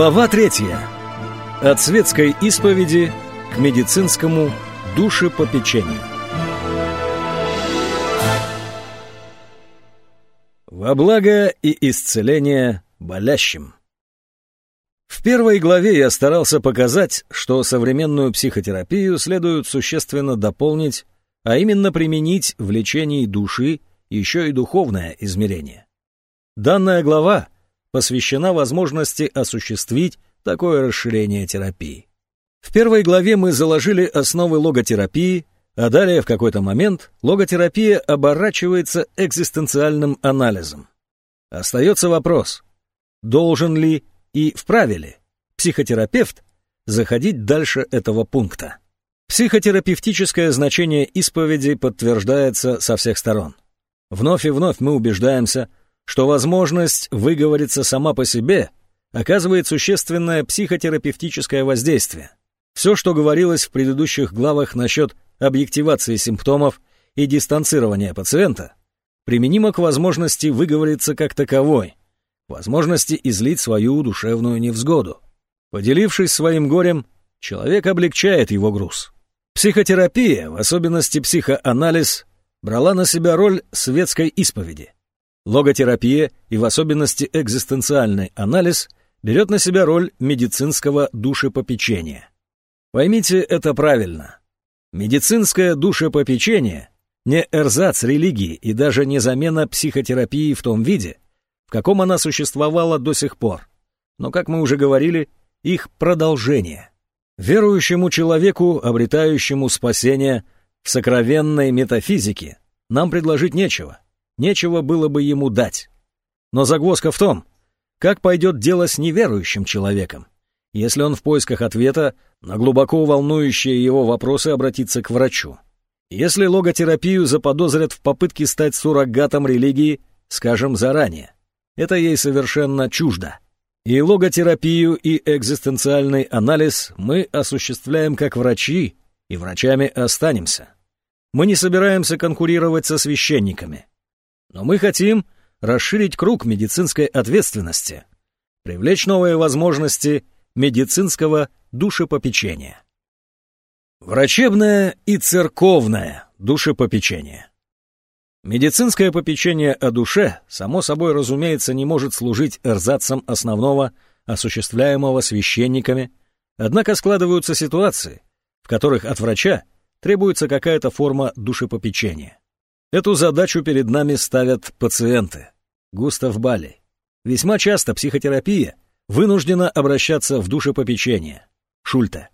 Глава третья. От светской исповеди к медицинскому душепопечению. Во благо и исцеление болящим. В первой главе я старался показать, что современную психотерапию следует существенно дополнить, а именно применить в лечении души еще и духовное измерение. Данная глава посвящена возможности осуществить такое расширение терапии. В первой главе мы заложили основы логотерапии, а далее в какой-то момент логотерапия оборачивается экзистенциальным анализом. Остается вопрос, должен ли и вправе ли психотерапевт заходить дальше этого пункта. Психотерапевтическое значение исповеди подтверждается со всех сторон. Вновь и вновь мы убеждаемся, что возможность выговориться сама по себе оказывает существенное психотерапевтическое воздействие. Все, что говорилось в предыдущих главах насчет объективации симптомов и дистанцирования пациента, применимо к возможности выговориться как таковой, возможности излить свою душевную невзгоду. Поделившись своим горем, человек облегчает его груз. Психотерапия, в особенности психоанализ, брала на себя роль светской исповеди. Логотерапия и в особенности экзистенциальный анализ берет на себя роль медицинского душепопечения. Поймите это правильно. Медицинское душепопечение не эрзац религии и даже не замена психотерапии в том виде, в каком она существовала до сих пор, но, как мы уже говорили, их продолжение. Верующему человеку, обретающему спасение в сокровенной метафизике, нам предложить нечего — нечего было бы ему дать. Но загвоздка в том, как пойдет дело с неверующим человеком, если он в поисках ответа на глубоко волнующие его вопросы обратится к врачу. Если логотерапию заподозрят в попытке стать суррогатом религии, скажем заранее, это ей совершенно чуждо. И логотерапию, и экзистенциальный анализ мы осуществляем как врачи, и врачами останемся. Мы не собираемся конкурировать со священниками. Но мы хотим расширить круг медицинской ответственности, привлечь новые возможности медицинского душепопечения. Врачебное и церковное душепопечение. Медицинское попечение о душе, само собой разумеется, не может служить эрзацем основного, осуществляемого священниками, однако складываются ситуации, в которых от врача требуется какая-то форма душепопечения. Эту задачу перед нами ставят пациенты. Густав Бали. Весьма часто психотерапия вынуждена обращаться в душепопечение. Шульте.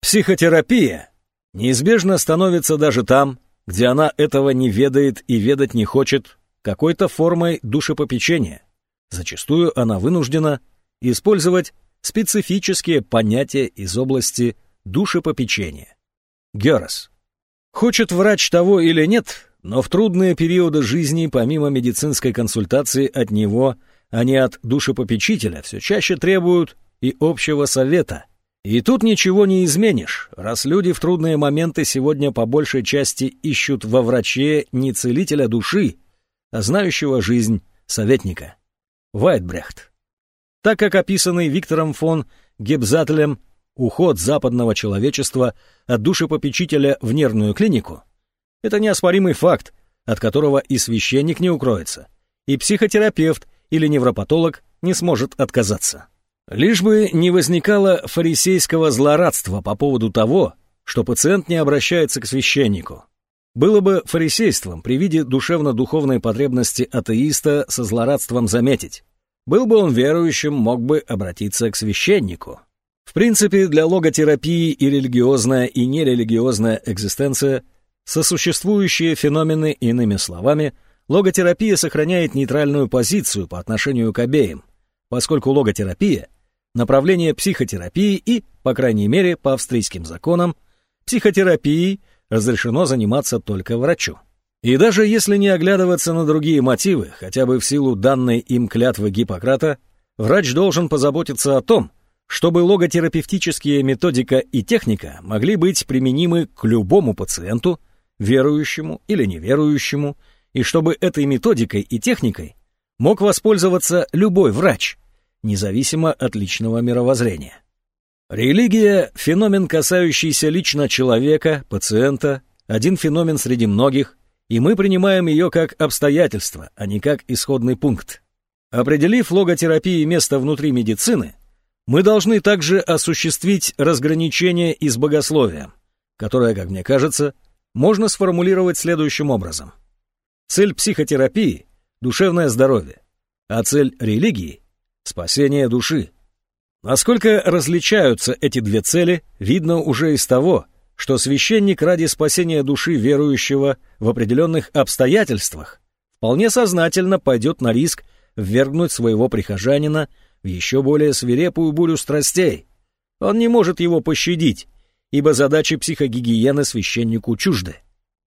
Психотерапия неизбежно становится даже там, где она этого не ведает и ведать не хочет, какой-то формой душепопечения. Зачастую она вынуждена использовать специфические понятия из области душепопечения. Герас. Хочет врач того или нет, но в трудные периоды жизни, помимо медицинской консультации от него, а не от душепопечителя, все чаще требуют и общего совета. И тут ничего не изменишь, раз люди в трудные моменты сегодня по большей части ищут во враче не целителя души, а знающего жизнь советника. Вайтбрехт. Так как описанный Виктором фон Гебзателем уход западного человечества от душепопечителя в нервную клинику – это неоспоримый факт, от которого и священник не укроется, и психотерапевт или невропатолог не сможет отказаться. Лишь бы не возникало фарисейского злорадства по поводу того, что пациент не обращается к священнику. Было бы фарисейством при виде душевно-духовной потребности атеиста со злорадством заметить. Был бы он верующим, мог бы обратиться к священнику. В принципе, для логотерапии и религиозная, и нерелигиозная экзистенция – Сосуществующие феномены, иными словами, логотерапия сохраняет нейтральную позицию по отношению к обеим, поскольку логотерапия – направление психотерапии и, по крайней мере, по австрийским законам, психотерапией разрешено заниматься только врачу. И даже если не оглядываться на другие мотивы, хотя бы в силу данной им клятвы Гиппократа, врач должен позаботиться о том, чтобы логотерапевтические методика и техника могли быть применимы к любому пациенту верующему или неверующему, и чтобы этой методикой и техникой мог воспользоваться любой врач, независимо от личного мировоззрения. Религия – феномен, касающийся лично человека, пациента, один феномен среди многих, и мы принимаем ее как обстоятельство, а не как исходный пункт. Определив логотерапии место внутри медицины, мы должны также осуществить разграничение и с богословием, которое, как мне кажется, можно сформулировать следующим образом. Цель психотерапии – душевное здоровье, а цель религии – спасение души. Насколько различаются эти две цели, видно уже из того, что священник ради спасения души верующего в определенных обстоятельствах вполне сознательно пойдет на риск ввергнуть своего прихожанина в еще более свирепую бурю страстей. Он не может его пощадить, ибо задачи психогигиены священнику чужды.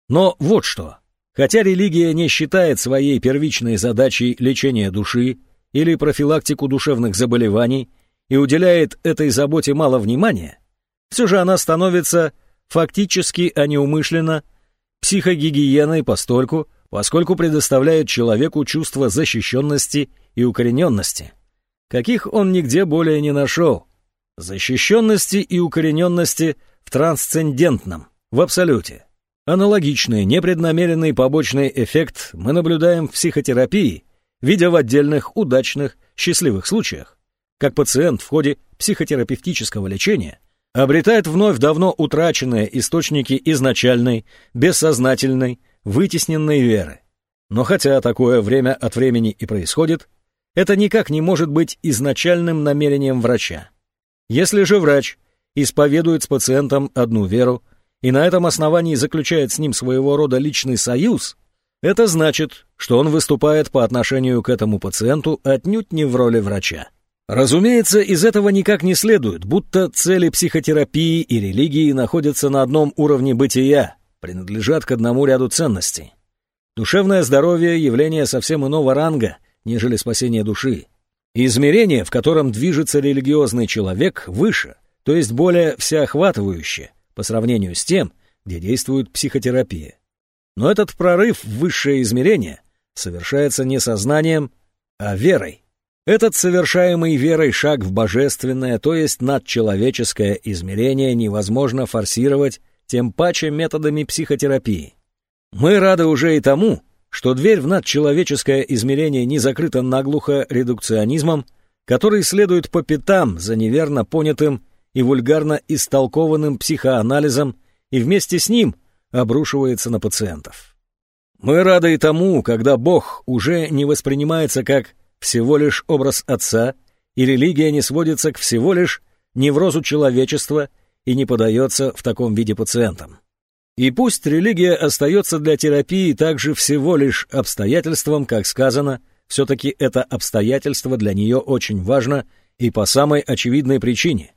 Но вот что. Хотя религия не считает своей первичной задачей лечение души или профилактику душевных заболеваний и уделяет этой заботе мало внимания, все же она становится фактически, а не умышленно, психогигиеной постольку, поскольку предоставляет человеку чувство защищенности и укорененности, каких он нигде более не нашел. Защищенности и укорененности в трансцендентном, в абсолюте. Аналогичный непреднамеренный побочный эффект мы наблюдаем в психотерапии, видя в отдельных удачных, счастливых случаях, как пациент в ходе психотерапевтического лечения – обретает вновь давно утраченные источники изначальной, бессознательной, вытесненной веры. Но хотя такое время от времени и происходит, это никак не может быть изначальным намерением врача. Если же врач исповедует с пациентом одну веру и на этом основании заключает с ним своего рода личный союз, это значит, что он выступает по отношению к этому пациенту отнюдь не в роли врача. Разумеется, из этого никак не следует, будто цели психотерапии и религии находятся на одном уровне бытия, принадлежат к одному ряду ценностей. Душевное здоровье – явление совсем иного ранга, нежели спасение души. Измерение, в котором движется религиозный человек, выше, то есть более всеохватывающее, по сравнению с тем, где действует психотерапия. Но этот прорыв в высшее измерение совершается не сознанием, а верой. Этот совершаемый верой шаг в божественное, то есть надчеловеческое измерение невозможно форсировать, тем паче методами психотерапии. Мы рады уже и тому, что дверь в надчеловеческое измерение не закрыта наглухо редукционизмом, который следует по пятам за неверно понятым и вульгарно истолкованным психоанализом и вместе с ним обрушивается на пациентов. Мы рады и тому, когда Бог уже не воспринимается как всего лишь образ отца, и религия не сводится к всего лишь неврозу человечества и не подается в таком виде пациентам. И пусть религия остается для терапии также всего лишь обстоятельством, как сказано, все-таки это обстоятельство для нее очень важно и по самой очевидной причине,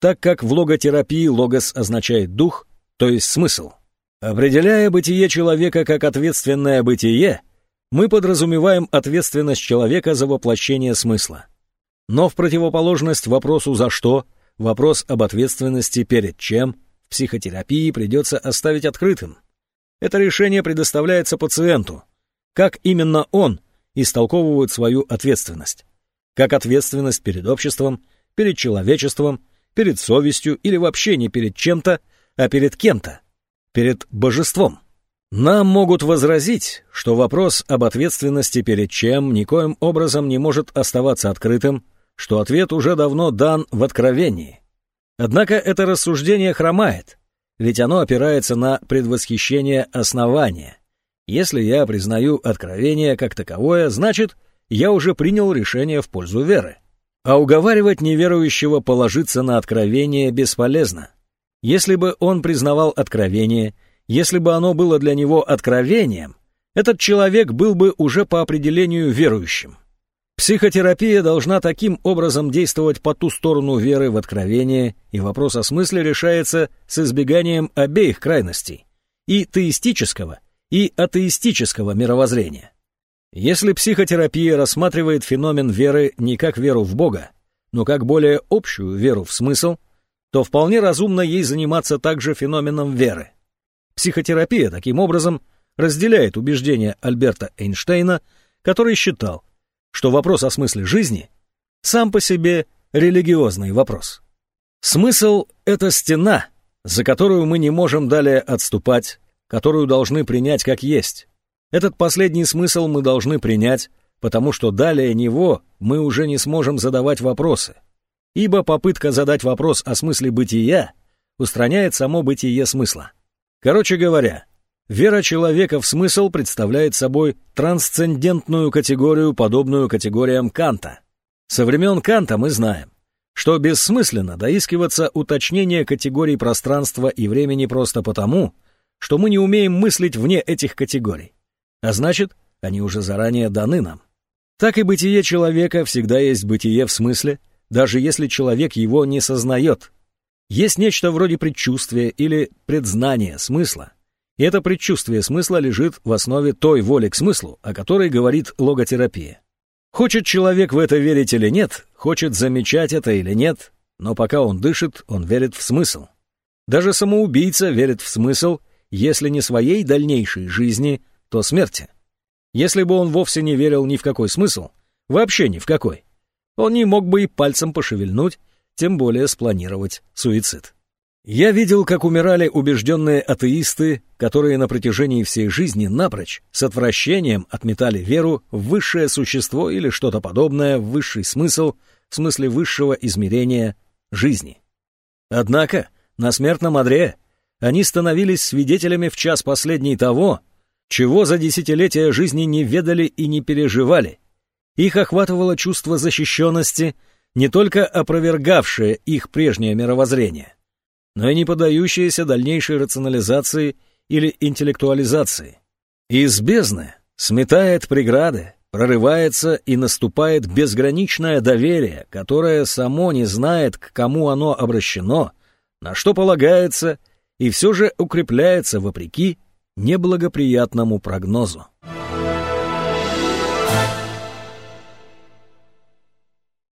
так как в логотерапии логос означает дух, то есть смысл. Определяя бытие человека как ответственное бытие, мы подразумеваем ответственность человека за воплощение смысла. Но в противоположность вопросу «за что» вопрос об ответственности перед чем в психотерапии придется оставить открытым. Это решение предоставляется пациенту. Как именно он истолковывает свою ответственность? Как ответственность перед обществом, перед человечеством, перед совестью или вообще не перед чем-то, а перед кем-то, перед божеством? Нам могут возразить, что вопрос об ответственности перед чем никоим образом не может оставаться открытым, что ответ уже давно дан в откровении. Однако это рассуждение хромает, ведь оно опирается на предвосхищение основания. Если я признаю откровение как таковое, значит, я уже принял решение в пользу веры. А уговаривать неверующего положиться на откровение бесполезно. Если бы он признавал откровение – если бы оно было для него откровением, этот человек был бы уже по определению верующим. Психотерапия должна таким образом действовать по ту сторону веры в откровение, и вопрос о смысле решается с избеганием обеих крайностей – и теистического, и атеистического мировоззрения. Если психотерапия рассматривает феномен веры не как веру в Бога, но как более общую веру в смысл, то вполне разумно ей заниматься также феноменом веры. Психотерапия, таким образом, разделяет убеждения Альберта Эйнштейна, который считал, что вопрос о смысле жизни Сам по себе религиозный вопрос. Смысл — это стена, за которую мы не можем далее отступать, которую должны принять как есть. Этот последний смысл мы должны принять, потому что далее него мы уже не сможем задавать вопросы. Ибо попытка задать вопрос о смысле бытия устраняет само бытие смысла. Короче говоря, вера человека в смысл представляет собой трансцендентную категорию, подобную категориям Канта. Со времен Канта мы знаем, что бессмысленно доискиваться уточнения категорий пространства и времени просто потому, что мы не умеем мыслить вне этих категорий. А значит, они уже заранее даны нам. Так и бытие человека всегда есть бытие в смысле, даже если человек его не сознает. Есть нечто вроде предчувствия или предзнания смысла. И это предчувствие смысла лежит в основе той воли к смыслу, о которой говорит логотерапия. Хочет человек в это верить или нет, хочет замечать это или нет, но пока он дышит, он верит в смысл. Даже самоубийца верит в смысл, если не своей дальнейшей жизни, то смерти. Если бы он вовсе не верил ни в какой смысл, вообще ни в какой, он не мог бы и пальцем пошевельнуть, тем более спланировать суицид. Я видел, как умирали убежденные атеисты, которые на протяжении всей жизни напрочь с отвращением отметали веру в высшее существо или что-то подобное, в высший смысл, в смысле высшего измерения жизни. Однако на смертном одре они становились свидетелями в час последний того, чего за десятилетия жизни не ведали и не переживали. Их охватывало чувство защищенности, не только опровергавшее их прежнее мировоззрение, но и не поддающееся дальнейшей рационализации или интеллектуализации. Из бездны сметает преграды, прорывается и наступает безграничное доверие, которое само не знает, к кому оно обращено, на что полагается, и все же укрепляется вопреки неблагоприятному прогнозу.